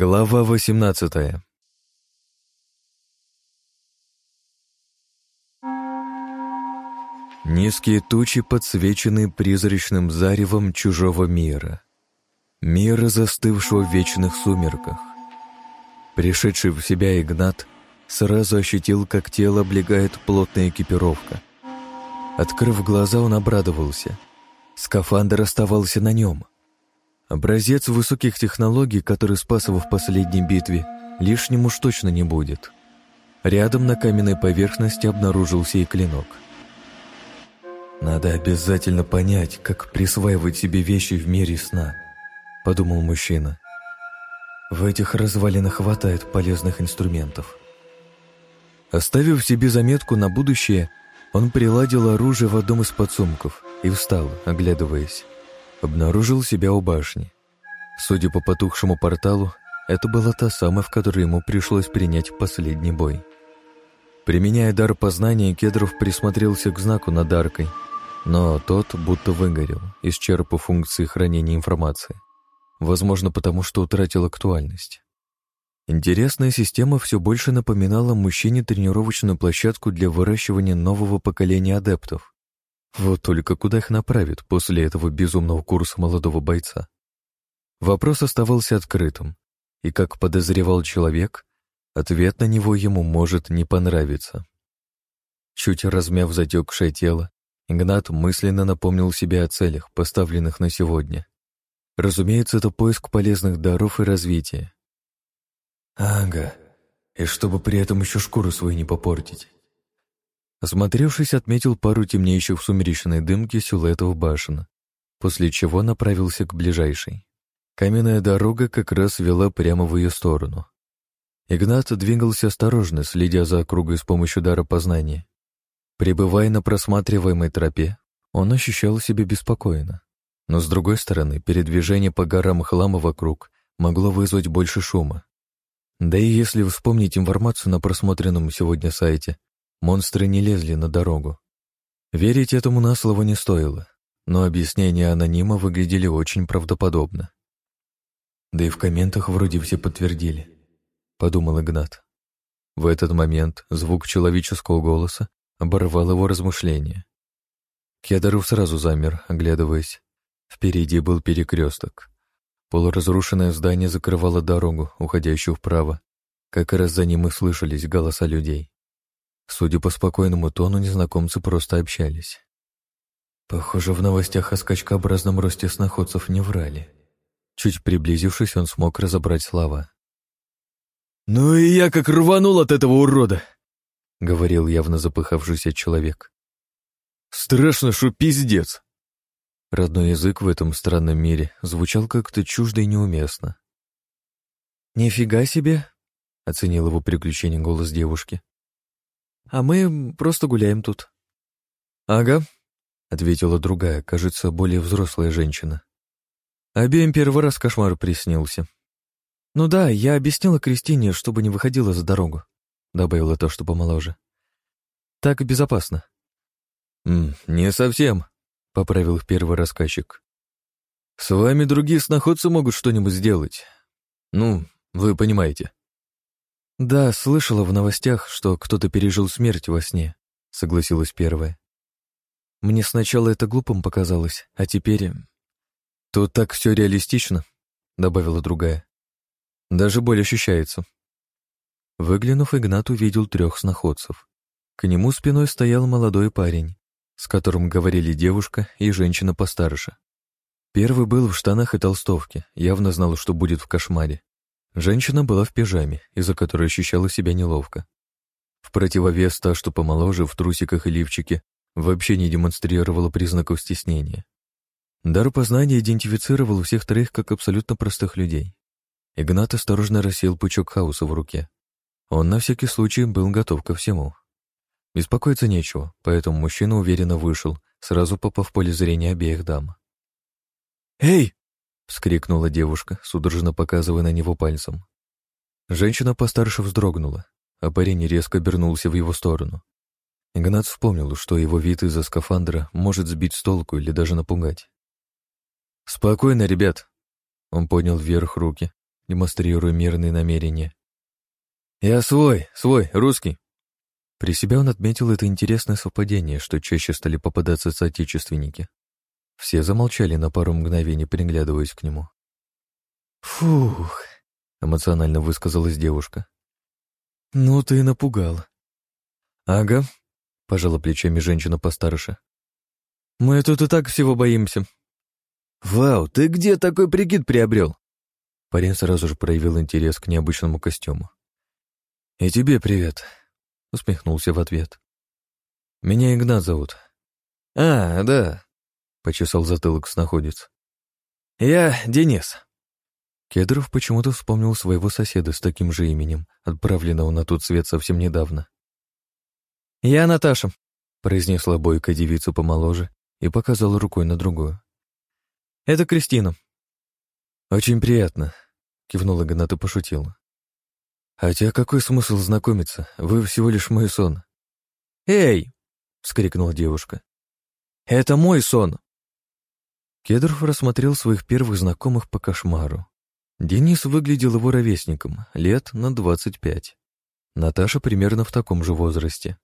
Глава 18 Низкие тучи подсвечены призрачным заревом чужого мира. Мира, застывшего в вечных сумерках. Пришедший в себя Игнат сразу ощутил, как тело облегает плотная экипировка. Открыв глаза, он обрадовался. Скафандр оставался на нем. Образец высоких технологий, который спас его в последней битве, лишним уж точно не будет. Рядом на каменной поверхности обнаружился и клинок — «Надо обязательно понять, как присваивать себе вещи в мире сна», — подумал мужчина. «В этих развалинах хватает полезных инструментов». Оставив себе заметку на будущее, он приладил оружие в одном из подсумков и встал, оглядываясь. Обнаружил себя у башни. Судя по потухшему порталу, это была та самая, в которой ему пришлось принять последний бой. Применяя дар познания, Кедров присмотрелся к знаку над аркой — но тот будто выгорел, исчерпав функции хранения информации. Возможно, потому что утратил актуальность. Интересная система все больше напоминала мужчине тренировочную площадку для выращивания нового поколения адептов. Вот только куда их направят после этого безумного курса молодого бойца? Вопрос оставался открытым, и, как подозревал человек, ответ на него ему может не понравиться. Чуть размяв затекшее тело, Игнат мысленно напомнил себе о целях, поставленных на сегодня. Разумеется, это поиск полезных даров и развития. Ага, и чтобы при этом еще шкуру свою не попортить. Осмотревшись, отметил пару темнеющих в сумеречной дымке силуэтов башен, после чего направился к ближайшей. Каменная дорога как раз вела прямо в ее сторону. Игнат двигался осторожно, следя за округой с помощью дара познания. Пребывая на просматриваемой тропе, он ощущал себя беспокойно. Но, с другой стороны, передвижение по горам хлама вокруг могло вызвать больше шума. Да и если вспомнить информацию на просмотренном сегодня сайте, монстры не лезли на дорогу. Верить этому на слово не стоило, но объяснения анонима выглядели очень правдоподобно. Да и в комментах вроде все подтвердили, подумал Игнат. В этот момент звук человеческого голоса оборвал его размышления. Кедаров сразу замер, оглядываясь. Впереди был перекресток. Полуразрушенное здание закрывало дорогу, уходящую вправо. Как раз за ним и слышались голоса людей. Судя по спокойному тону, незнакомцы просто общались. Похоже, в новостях о скачкообразном росте сноходцев не врали. Чуть приблизившись, он смог разобрать слова. «Ну и я как рванул от этого урода!» — говорил явно запыхавшийся человек. «Страшно, что пиздец!» Родной язык в этом странном мире звучал как-то чуждо и неуместно. «Нифига себе!» — оценил его приключение голос девушки. «А мы просто гуляем тут». «Ага», — ответила другая, кажется, более взрослая женщина. Обеим первый раз кошмар приснился. «Ну да, я объяснила Кристине, чтобы не выходила за дорогу. Добавила то, что помоложе. Так безопасно. «Не совсем», — поправил их первый рассказчик. «С вами другие сноходцы могут что-нибудь сделать. Ну, вы понимаете». «Да, слышала в новостях, что кто-то пережил смерть во сне», — согласилась первая. «Мне сначала это глупым показалось, а теперь...» «Тут так все реалистично», — добавила другая. «Даже боль ощущается». Выглянув, Игнат увидел трех сноходцев. К нему спиной стоял молодой парень, с которым говорили девушка и женщина постарше. Первый был в штанах и толстовке, явно знал, что будет в кошмаре. Женщина была в пижаме, из-за которой ощущала себя неловко. В противовес та, что помоложе, в трусиках и лифчике, вообще не демонстрировала признаков стеснения. Дар познания идентифицировал всех троих как абсолютно простых людей. Игнат осторожно рассеял пучок хаоса в руке. Он на всякий случай был готов ко всему. Беспокоиться нечего, поэтому мужчина уверенно вышел, сразу попав в поле зрения обеих дам. «Эй!» — вскрикнула девушка, судорожно показывая на него пальцем. Женщина постарше вздрогнула, а парень резко обернулся в его сторону. Игнат вспомнил, что его вид из-за скафандра может сбить с толку или даже напугать. «Спокойно, ребят!» Он поднял вверх руки, демонстрируя мирные намерения. «Я свой, свой, русский». При себя он отметил это интересное совпадение, что чаще стали попадаться соотечественники. Все замолчали на пару мгновений, приглядываясь к нему. «Фух», — эмоционально высказалась девушка. «Ну ты напугал». «Ага», — пожала плечами женщина постарше. «Мы тут и так всего боимся». «Вау, ты где такой прикид приобрел?» Парень сразу же проявил интерес к необычному костюму. «И тебе привет», — усмехнулся в ответ. «Меня Игнат зовут». «А, да», — почесал затылок снаходец. «Я Денис». Кедров почему-то вспомнил своего соседа с таким же именем, отправленного на тот свет совсем недавно. «Я Наташа», — произнесла бойкая девица помоложе и показала рукой на другую. «Это Кристина». «Очень приятно», — кивнула Игнат и пошутила. «Хотя какой смысл знакомиться? Вы всего лишь мой сон». «Эй!» — вскрикнула девушка. «Это мой сон!» Кедров рассмотрел своих первых знакомых по кошмару. Денис выглядел его ровесником, лет на двадцать пять. Наташа примерно в таком же возрасте,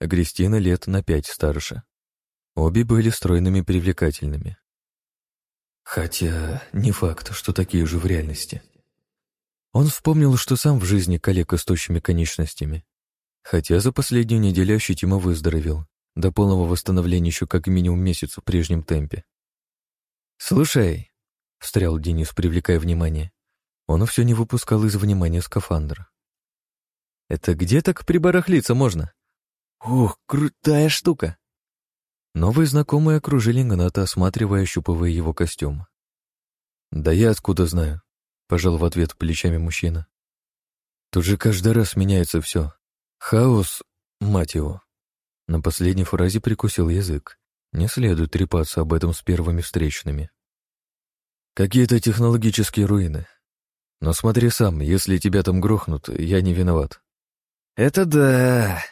а Кристина лет на пять старше. Обе были стройными привлекательными. Хотя не факт, что такие же в реальности. Он вспомнил, что сам в жизни коллега с тощими конечностями. Хотя за последнюю неделю ощутимо выздоровел. До полного восстановления еще как минимум месяц в прежнем темпе. «Слушай», — встрял Денис, привлекая внимание. Он все не выпускал из внимания скафандра. «Это где так прибарахлиться можно?» «Ух, крутая штука!» Новые знакомые окружили Игната, осматривая, ощупывая его костюм. «Да я откуда знаю?» Пожал в ответ плечами мужчина. Тут же каждый раз меняется все. Хаос, мать его. На последней фразе прикусил язык. Не следует трепаться об этом с первыми встречными. Какие-то технологические руины. Но смотри сам, если тебя там грохнут, я не виноват. Это да.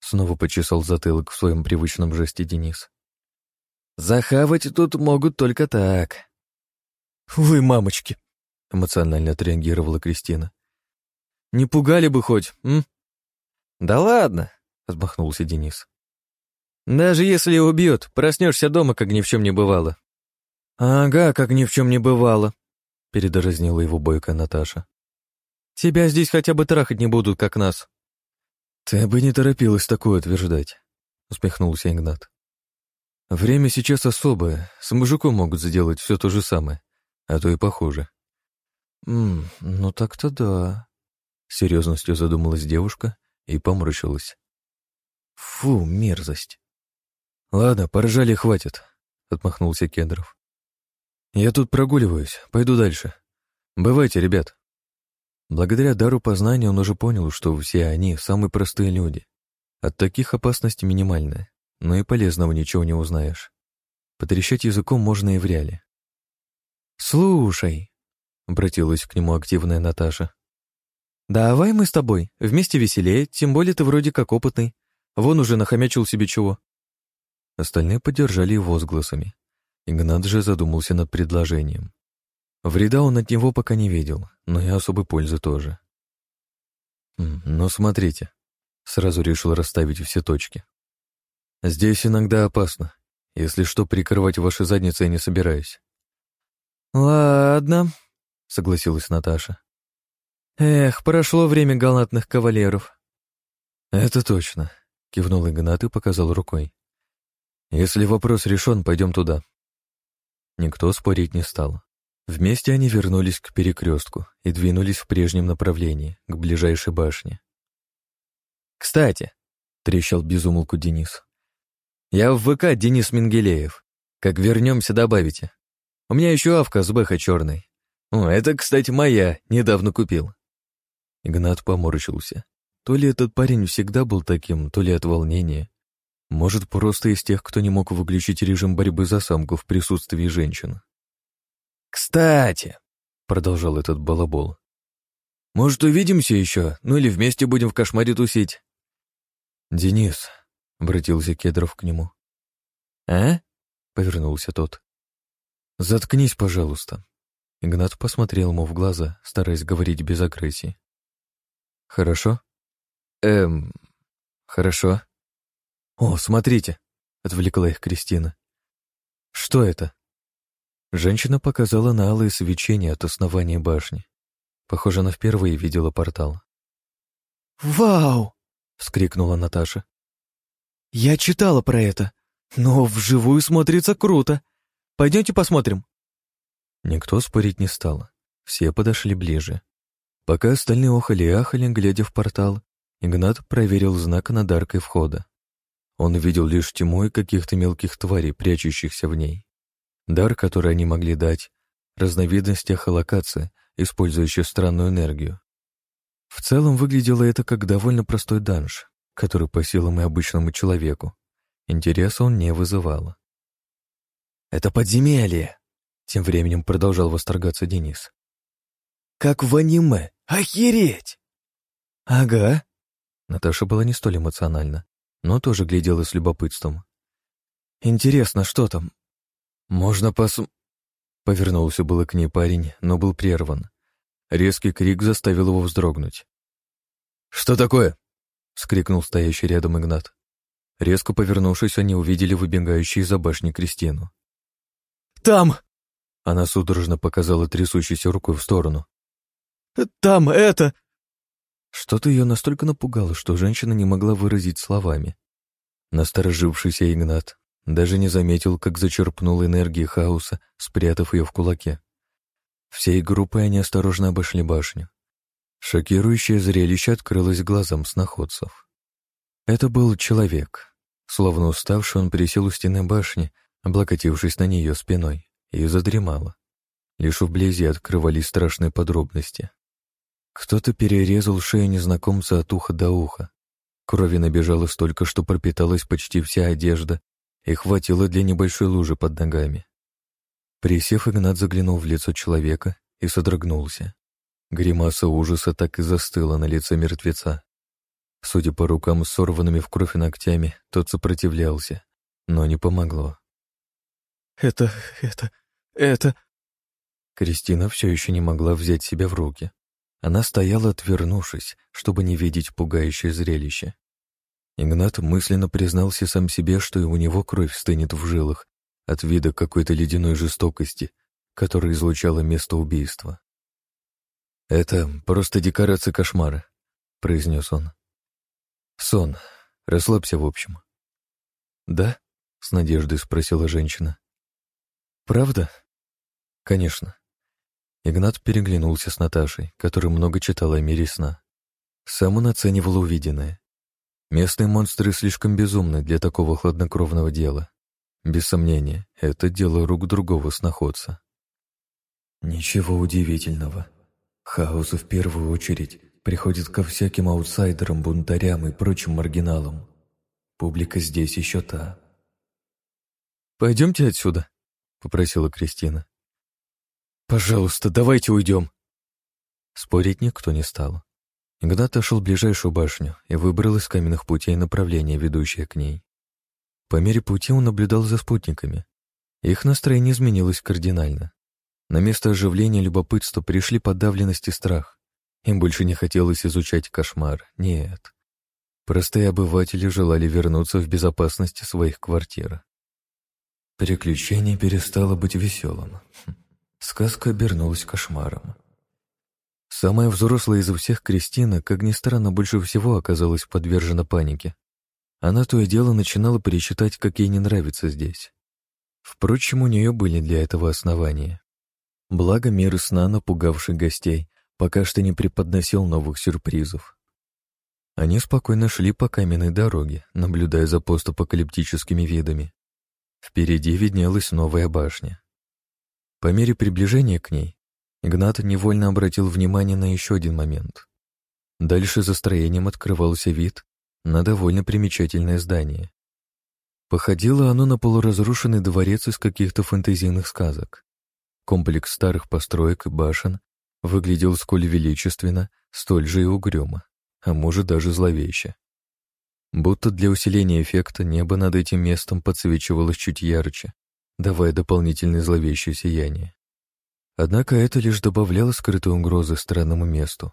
Снова почесал затылок в своем привычном жесте Денис. Захавать тут могут только так. Вы, мамочки, эмоционально отреагировала Кристина. «Не пугали бы хоть, м?» «Да ладно», — отмахнулся Денис. «Даже если убьет, проснешься дома, как ни в чем не бывало». «Ага, как ни в чем не бывало», — передразнила его бойкая Наташа. «Тебя здесь хотя бы трахать не будут, как нас». «Ты бы не торопилась такое утверждать», — усмехнулся Игнат. «Время сейчас особое, с мужиком могут сделать все то же самое, а то и похуже. «Ммм, ну так-то да», — серьезностью задумалась девушка и поморщилась. «Фу, мерзость». «Ладно, поржали хватит», — отмахнулся Кедров. «Я тут прогуливаюсь, пойду дальше. Бывайте, ребят». Благодаря дару познания он уже понял, что все они самые простые люди. От таких опасности минимальная, но и полезного ничего не узнаешь. Потрещать языком можно и в реале. «Слушай», — обратилась к нему активная Наташа. «Давай мы с тобой, вместе веселее, тем более ты вроде как опытный. Вон уже нахомячил себе чего». Остальные поддержали его возгласами. Игнат же задумался над предложением. Вреда он от него пока не видел, но и особой пользы тоже. «Ну, смотрите», — сразу решил расставить все точки. «Здесь иногда опасно. Если что, прикрывать ваши задницы я не собираюсь». «Ладно», согласилась Наташа. Эх, прошло время галантных кавалеров. Это точно, кивнул Игнат и показал рукой. Если вопрос решен, пойдем туда. Никто спорить не стал. Вместе они вернулись к перекрестку и двинулись в прежнем направлении, к ближайшей башне. «Кстати», — трещал безумолку Денис, — «я в ВК Денис Менгелеев. Как вернемся, добавите. У меня еще авка с бэха черной. «О, это, кстати, моя, недавно купил». Игнат поморщился. То ли этот парень всегда был таким, то ли от волнения. Может, просто из тех, кто не мог выключить режим борьбы за самку в присутствии женщин. «Кстати», — продолжал этот балабол, «может, увидимся еще, ну или вместе будем в кошмаре тусить?» «Денис», — обратился Кедров к нему. «А?» — повернулся тот. «Заткнись, пожалуйста. Игнат посмотрел ему в глаза, стараясь говорить без агрессии. «Хорошо?» «Эм... Хорошо». «О, смотрите!» — отвлекла их Кристина. «Что это?» Женщина показала на алые свечения от основания башни. Похоже, она впервые видела портал. «Вау!» — вскрикнула Наташа. «Я читала про это, но вживую смотрится круто. Пойдемте посмотрим». Никто спорить не стал. Все подошли ближе. Пока остальные охали и ахали, глядя в портал, Игнат проверил знак над аркой входа. Он видел лишь тьму и каких-то мелких тварей, прячущихся в ней. Дар, который они могли дать, разновидность эхолокации, использующая странную энергию. В целом выглядело это как довольно простой данж, который по силам и обычному человеку. Интереса он не вызывал. «Это подземелье!» Тем временем продолжал восторгаться Денис. «Как в аниме! Охереть!» «Ага!» Наташа была не столь эмоциональна, но тоже глядела с любопытством. «Интересно, что там? Можно пос...» Повернулся было к ней парень, но был прерван. Резкий крик заставил его вздрогнуть. «Что такое?» — скрикнул стоящий рядом Игнат. Резко повернувшись, они увидели выбегающую из-за башни Кристину. «Там!» — она судорожно показала трясущейся рукой в сторону. «Там это...» Что-то ее настолько напугало, что женщина не могла выразить словами. Насторожившийся Игнат даже не заметил, как зачерпнул энергии хаоса, спрятав ее в кулаке. Всей группой они осторожно обошли башню. Шокирующее зрелище открылось глазам сноходцев. Это был человек. Словно уставший, он присел у стены башни, облокотившись на нее спиной, и задремало. Лишь вблизи открывались страшные подробности. Кто-то перерезал шею незнакомца от уха до уха. Крови набежало столько, что пропиталась почти вся одежда и хватило для небольшой лужи под ногами. Присев, Игнат заглянул в лицо человека и содрогнулся. Гримаса ужаса так и застыла на лице мертвеца. Судя по рукам сорванными в кровь ногтями, тот сопротивлялся, но не помогло. «Это... это... это...» Кристина все еще не могла взять себя в руки. Она стояла, отвернувшись, чтобы не видеть пугающее зрелище. Игнат мысленно признался сам себе, что и у него кровь стынет в жилах, от вида какой-то ледяной жестокости, которая излучала место убийства. «Это просто декорация кошмара», — произнес он. «Сон. Расслабься, в общем». «Да?» — с надеждой спросила женщина. «Правда?» «Конечно». Игнат переглянулся с Наташей, которая много читала о мире сна. Сам он оценивал увиденное. Местные монстры слишком безумны для такого хладнокровного дела. Без сомнения, это дело рук другого сноходца. Ничего удивительного. Хаос в первую очередь приходит ко всяким аутсайдерам, бунтарям и прочим маргиналам. Публика здесь еще та. «Пойдемте отсюда», — попросила Кристина. «Пожалуйста, давайте уйдем». Спорить никто не стал. Игнат в ближайшую башню и выбрал из каменных путей направление, ведущее к ней. По мере пути он наблюдал за спутниками. Их настроение изменилось кардинально. На место оживления любопытства пришли подавленность и страх. Им больше не хотелось изучать кошмар, нет. Простые обыватели желали вернуться в безопасность своих квартир. Приключение перестало быть веселым. Сказка обернулась кошмаром. Самая взрослая из всех Кристина, как ни странно, больше всего оказалась подвержена панике. Она то и дело начинала перечитать, как ей не нравится здесь. Впрочем, у нее были для этого основания. Благо мир сна, напугавший гостей, пока что не преподносил новых сюрпризов. Они спокойно шли по каменной дороге, наблюдая за постапокалиптическими видами. Впереди виднелась новая башня. По мере приближения к ней, Игнат невольно обратил внимание на еще один момент. Дальше за строением открывался вид на довольно примечательное здание. Походило оно на полуразрушенный дворец из каких-то фэнтезийных сказок. Комплекс старых построек и башен выглядел сколь величественно, столь же и угрюмо, а может даже зловеще. Будто для усиления эффекта небо над этим местом подсвечивалось чуть ярче, давая дополнительное зловещее сияние. Однако это лишь добавляло скрытой угрозы странному месту.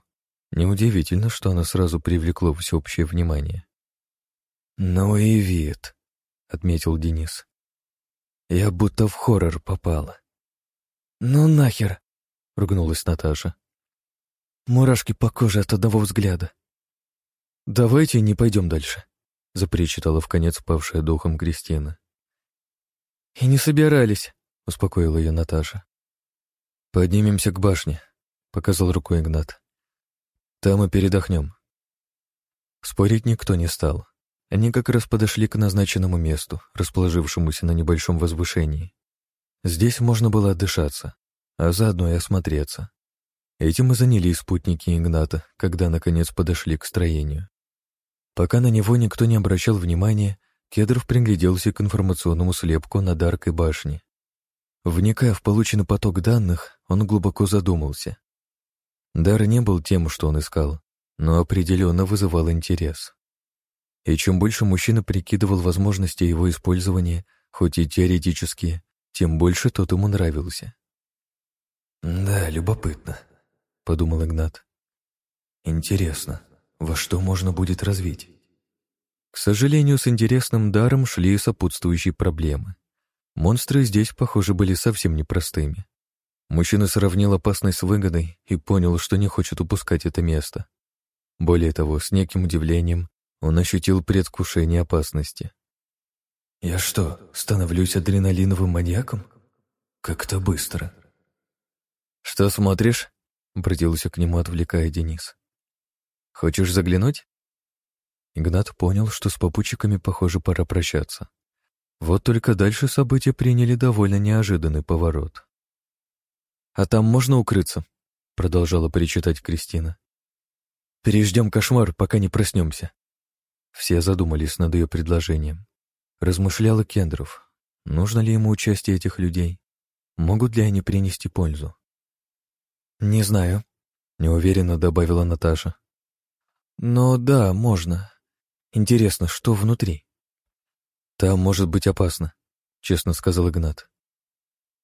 Неудивительно, что оно сразу привлекло всеобщее внимание. «Ну и вид», — отметил Денис. «Я будто в хоррор попала». «Ну нахер», — ругнулась Наташа. «Мурашки по коже от одного взгляда». «Давайте не пойдем дальше», — запричитала в конец павшая духом Кристина. «И не собирались», — успокоила ее Наташа. «Поднимемся к башне», — показал рукой Игнат. «Там и передохнем». Спорить никто не стал. Они как раз подошли к назначенному месту, расположившемуся на небольшом возвышении. Здесь можно было отдышаться, а заодно и осмотреться. Этим и занялись спутники Игната, когда наконец подошли к строению. Пока на него никто не обращал внимания, Кедров пригляделся к информационному слепку над аркой башни. Вникая в полученный поток данных, он глубоко задумался. Дар не был тем, что он искал, но определенно вызывал интерес. И чем больше мужчина прикидывал возможности его использования, хоть и теоретические, тем больше тот ему нравился. «Да, любопытно», — подумал Игнат. «Интересно, во что можно будет развить?» К сожалению, с интересным даром шли сопутствующие проблемы. Монстры здесь, похоже, были совсем непростыми. Мужчина сравнил опасность с выгодой и понял, что не хочет упускать это место. Более того, с неким удивлением он ощутил предвкушение опасности. «Я что, становлюсь адреналиновым маньяком? Как-то быстро». «Что смотришь?» — обратился к нему, отвлекая Денис. «Хочешь заглянуть?» Игнат понял, что с попутчиками, похоже, пора прощаться. Вот только дальше события приняли довольно неожиданный поворот. «А там можно укрыться?» — продолжала перечитать Кристина. «Переждем кошмар, пока не проснемся». Все задумались над ее предложением. Размышляла Кендров. Нужно ли ему участие этих людей? Могут ли они принести пользу? «Не знаю», — неуверенно добавила Наташа. «Но да, можно. Интересно, что внутри?» «Там может быть опасно», — честно сказал Игнат.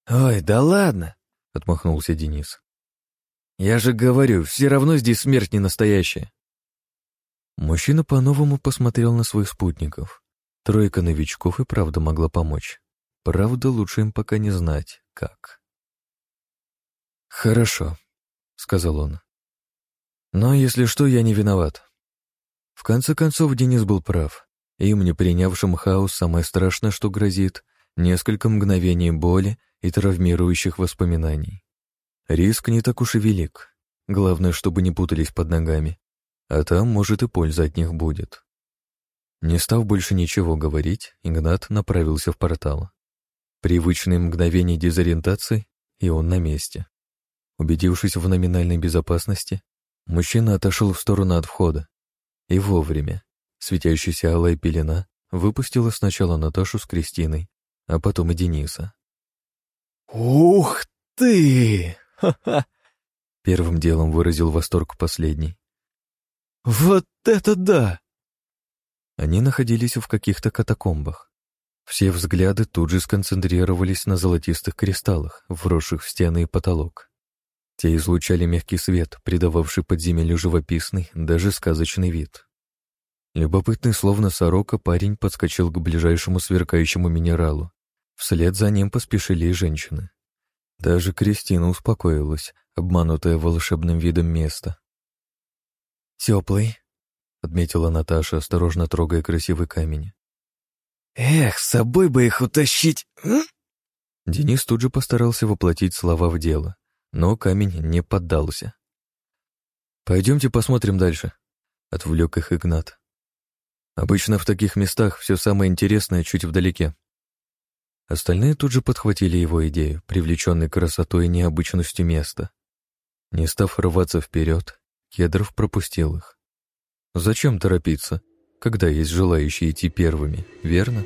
«Ой, да ладно!» — отмахнулся Денис. «Я же говорю, все равно здесь смерть не настоящая». Мужчина по-новому посмотрел на своих спутников. Тройка новичков и правда могла помочь. Правда, лучше им пока не знать, как. «Хорошо», — сказал он. «Но если что, я не виноват». В конце концов, Денис был прав. Им, не принявшим хаос, самое страшное, что грозит, несколько мгновений боли и травмирующих воспоминаний. Риск не так уж и велик. Главное, чтобы не путались под ногами. А там, может, и польза от них будет. Не став больше ничего говорить, Игнат направился в портал. Привычные мгновения дезориентации, и он на месте. Убедившись в номинальной безопасности, мужчина отошел в сторону от входа. И вовремя. Светящаяся алая пелена выпустила сначала Наташу с Кристиной, а потом и Дениса. «Ух ты! Ха-ха!» Первым делом выразил восторг последний. «Вот это да!» Они находились в каких-то катакомбах. Все взгляды тут же сконцентрировались на золотистых кристаллах, вросших в стены и потолок. Те излучали мягкий свет, придававший подземелью живописный, даже сказочный вид. Любопытный, словно сорока, парень подскочил к ближайшему сверкающему минералу. Вслед за ним поспешили и женщины. Даже Кристина успокоилась, обманутая волшебным видом места. «Теплый», — отметила Наташа, осторожно трогая красивый камень. «Эх, с собой бы их утащить!» Денис тут же постарался воплотить слова в дело, но камень не поддался. «Пойдемте посмотрим дальше», — отвлек их Игнат. Обычно в таких местах все самое интересное чуть вдалеке. Остальные тут же подхватили его идею, привлеченной красотой и необычностью места. Не став рваться вперед, Кедров пропустил их. Зачем торопиться, когда есть желающие идти первыми, верно?